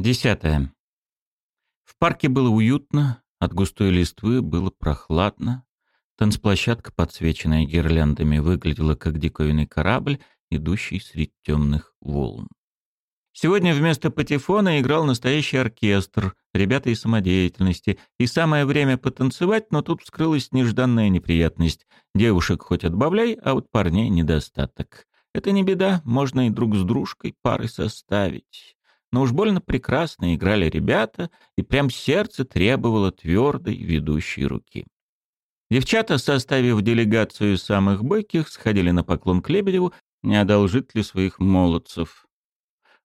Десятое. В парке было уютно, от густой листвы было прохладно. Танцплощадка, подсвеченная гирляндами, выглядела как диковинный корабль, идущий среди темных волн. Сегодня вместо патефона играл настоящий оркестр, ребята из самодеятельности, и самое время потанцевать, но тут вскрылась нежданная неприятность. Девушек хоть отбавляй, а вот парней недостаток. Это не беда, можно и друг с дружкой пары составить. Но уж больно прекрасно играли ребята, и прям сердце требовало твердой ведущей руки. Девчата, составив делегацию самых бойких, сходили на поклон к Лебедеву, не одолжит ли своих молодцев.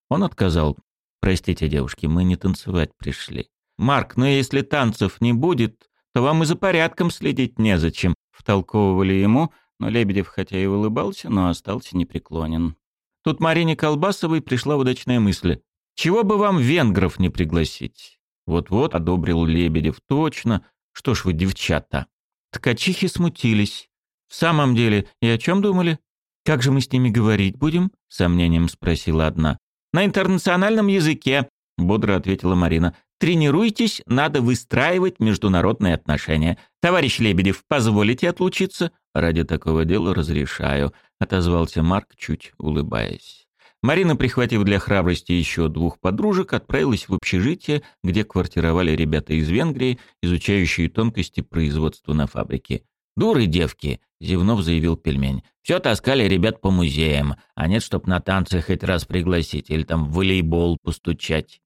Он отказал. «Простите, девушки, мы не танцевать пришли». «Марк, но если танцев не будет, то вам и за порядком следить незачем», — втолковывали ему, но Лебедев хотя и улыбался, но остался непреклонен. Тут Марине Колбасовой пришла удачная мысль. «Чего бы вам венгров не пригласить?» Вот-вот одобрил Лебедев. «Точно. Что ж вы, девчата?» Ткачихи смутились. «В самом деле, и о чем думали?» «Как же мы с ними говорить будем?» — сомнением спросила одна. «На интернациональном языке», — бодро ответила Марина. «Тренируйтесь, надо выстраивать международные отношения. Товарищ Лебедев, позволите отлучиться?» «Ради такого дела разрешаю», — отозвался Марк, чуть улыбаясь. Марина, прихватив для храбрости еще двух подружек, отправилась в общежитие, где квартировали ребята из Венгрии, изучающие тонкости производства на фабрике. «Дуры девки!» — зевнув, заявил пельмень. «Все таскали ребят по музеям, а нет, чтоб на танцы хоть раз пригласить или там в волейбол постучать».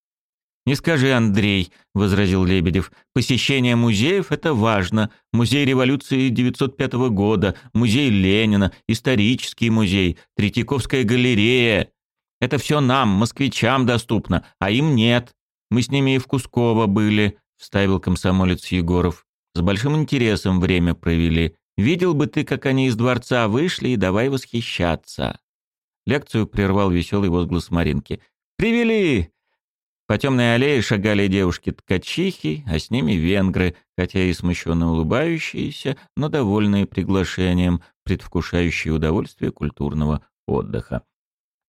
«Не скажи, Андрей», — возразил Лебедев. «Посещение музеев — это важно. Музей революции 905 года, музей Ленина, исторический музей, Третьяковская галерея. Это все нам, москвичам, доступно, а им нет. Мы с ними и в Кусково были», — вставил комсомолец Егоров. С большим интересом время провели. Видел бы ты, как они из дворца вышли, и давай восхищаться. Лекцию прервал веселый возглас Маринки. «Привели!» По темной аллее шагали девушки-ткачихи, а с ними венгры, хотя и смущенно улыбающиеся, но довольные приглашением, предвкушающие удовольствие культурного отдыха.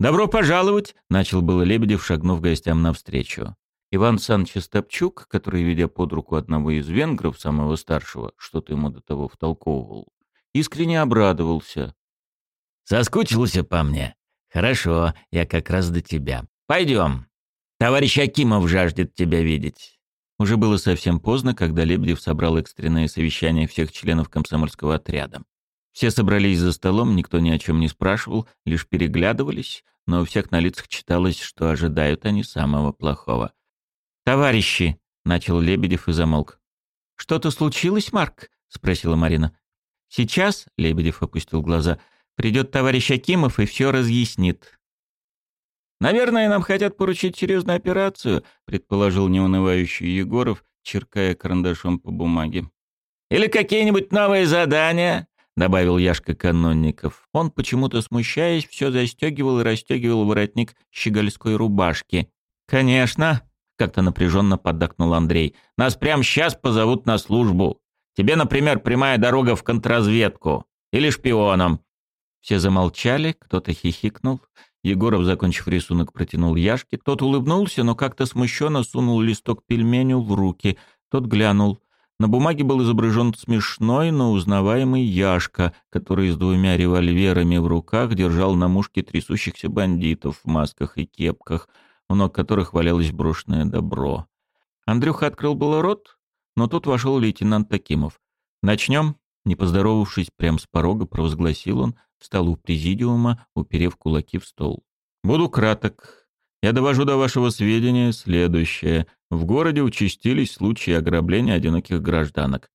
«Добро пожаловать!» — начал было Лебедев, шагнув гостям навстречу. Иван Санч Стопчук, который, ведя под руку одного из венгров, самого старшего, что-то ему до того втолковывал, искренне обрадовался. «Соскучился по мне? Хорошо, я как раз до тебя. Пойдем. Товарищ Акимов жаждет тебя видеть». Уже было совсем поздно, когда Лебедев собрал экстренное совещание всех членов комсомольского отряда. Все собрались за столом, никто ни о чем не спрашивал, лишь переглядывались, но у всех на лицах читалось, что ожидают они самого плохого. «Товарищи!» — начал Лебедев и замолк. «Что-то случилось, Марк?» — спросила Марина. «Сейчас», — Лебедев опустил глаза, — «придет товарищ Акимов и все разъяснит». «Наверное, нам хотят поручить серьезную операцию», — предположил неунывающий Егоров, черкая карандашом по бумаге. «Или какие-нибудь новые задания?» — добавил Яшка Канонников. Он, почему-то смущаясь, все застегивал и расстегивал воротник щегольской рубашки. «Конечно», как-то напряженно поддакнул Андрей. «Нас прямо сейчас позовут на службу. Тебе, например, прямая дорога в контрразведку. Или шпионом». Все замолчали, кто-то хихикнул. Егоров, закончив рисунок, протянул Яшке. Тот улыбнулся, но как-то смущенно сунул листок пельменю в руки. Тот глянул. На бумаге был изображен смешной, но узнаваемый Яшка, который с двумя револьверами в руках держал на мушке трясущихся бандитов в масках и кепках — у ног которых валялось брошенное добро. Андрюха открыл было рот, но тут вошел лейтенант Такимов. «Начнем?» Не поздоровавшись, прямо с порога провозгласил он, встал у президиума, уперев кулаки в стол. «Буду краток. Я довожу до вашего сведения следующее. В городе участились случаи ограбления одиноких гражданок.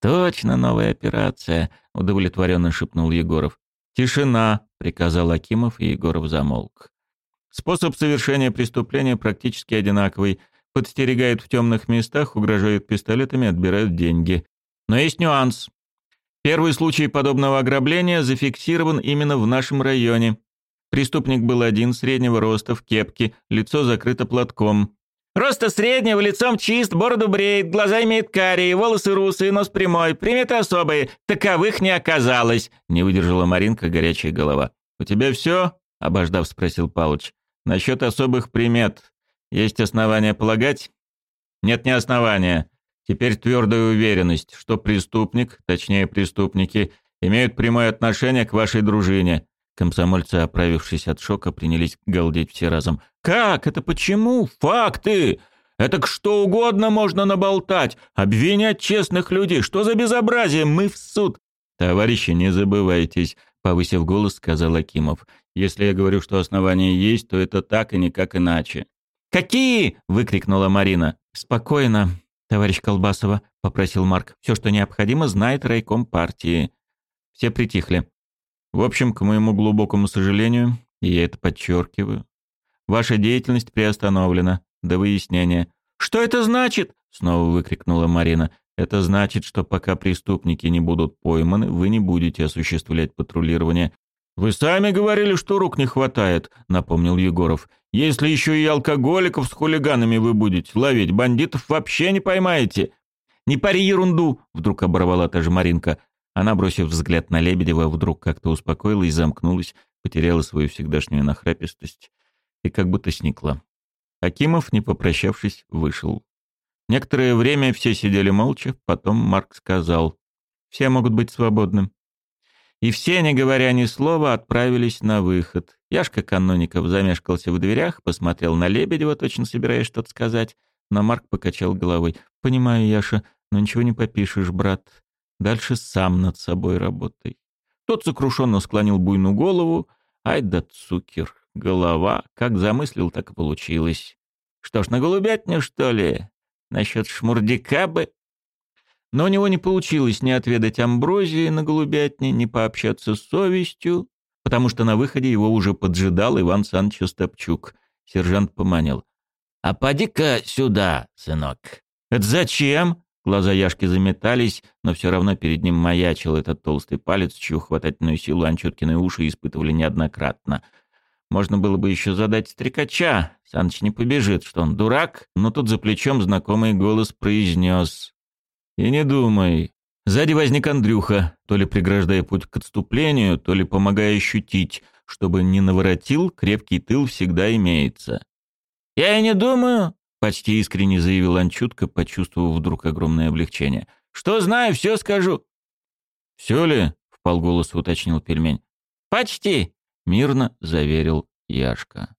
«Точно новая операция», — удовлетворенно шепнул Егоров. «Тишина», — приказал Акимов, и Егоров замолк. Способ совершения преступления практически одинаковый. Подстерегают в темных местах, угрожают пистолетами, отбирают деньги. Но есть нюанс. Первый случай подобного ограбления зафиксирован именно в нашем районе. Преступник был один, среднего роста, в кепке, лицо закрыто платком. «Роста среднего, лицом чист, бороду бреет, глаза имеет карие, волосы русые, нос прямой, приметы особые. Таковых не оказалось», — не выдержала Маринка горячая голова. «У тебя все?» — обождав спросил Палыч. Насчет особых примет. Есть основания полагать? Нет, не основания. Теперь твердая уверенность, что преступник, точнее преступники, имеют прямое отношение к вашей дружине. Комсомольцы, оправившись от шока, принялись галдеть все разом. «Как? Это почему? Факты! Это к что угодно можно наболтать! Обвинять честных людей! Что за безобразие? Мы в суд!» «Товарищи, не забывайтесь», — повысив голос, сказал Акимов. «Если я говорю, что основания есть, то это так и никак иначе». «Какие?» — выкрикнула Марина. «Спокойно, товарищ Колбасова», — попросил Марк. «Все, что необходимо, знает райком партии». Все притихли. В общем, к моему глубокому сожалению, и я это подчеркиваю, ваша деятельность приостановлена до выяснения. «Что это значит?» — снова выкрикнула Марина. «Это значит, что пока преступники не будут пойманы, вы не будете осуществлять патрулирование». «Вы сами говорили, что рук не хватает», — напомнил Егоров. «Если еще и алкоголиков с хулиганами вы будете ловить, бандитов вообще не поймаете». «Не пари ерунду!» — вдруг оборвала та же Маринка. Она, бросив взгляд на Лебедева, вдруг как-то успокоилась, замкнулась, потеряла свою всегдашнюю нахрапистость и как будто сникла. Акимов, не попрощавшись, вышел. Некоторое время все сидели молча, потом Марк сказал, «Все могут быть свободны». И все, не говоря ни слова, отправились на выход. Яшка Каноников замешкался в дверях, посмотрел на Лебедева, точно собираясь что-то сказать, но Марк покачал головой. «Понимаю, Яша, но ничего не попишешь, брат. Дальше сам над собой работай. Тот сокрушенно склонил буйную голову. Ай да цукер, голова. Как замыслил, так и получилось. Что ж, на голубятню, что ли? Насчет шмурдика бы? Но у него не получилось ни отведать амброзии на голубятне, ни пообщаться с совестью, потому что на выходе его уже поджидал Иван Саныч Остапчук. Сержант поманил. «А поди-ка сюда, сынок». «Это зачем?» Глаза Яшки заметались, но все равно перед ним маячил этот толстый палец, чью хватательную силу Анчуткины уши испытывали неоднократно. Можно было бы еще задать стрекача. Саныч не побежит, что он дурак, но тут за плечом знакомый голос произнес. «И не думай». Сзади возник Андрюха, то ли преграждая путь к отступлению, то ли помогая ощутить, чтобы не наворотил, крепкий тыл всегда имеется. «Я и не думаю», Почти искренне заявил Анчутка, почувствовав вдруг огромное облегчение. «Что знаю, все скажу». «Все ли?» — вполголоса уточнил пельмень. «Почти», — мирно заверил Яшка.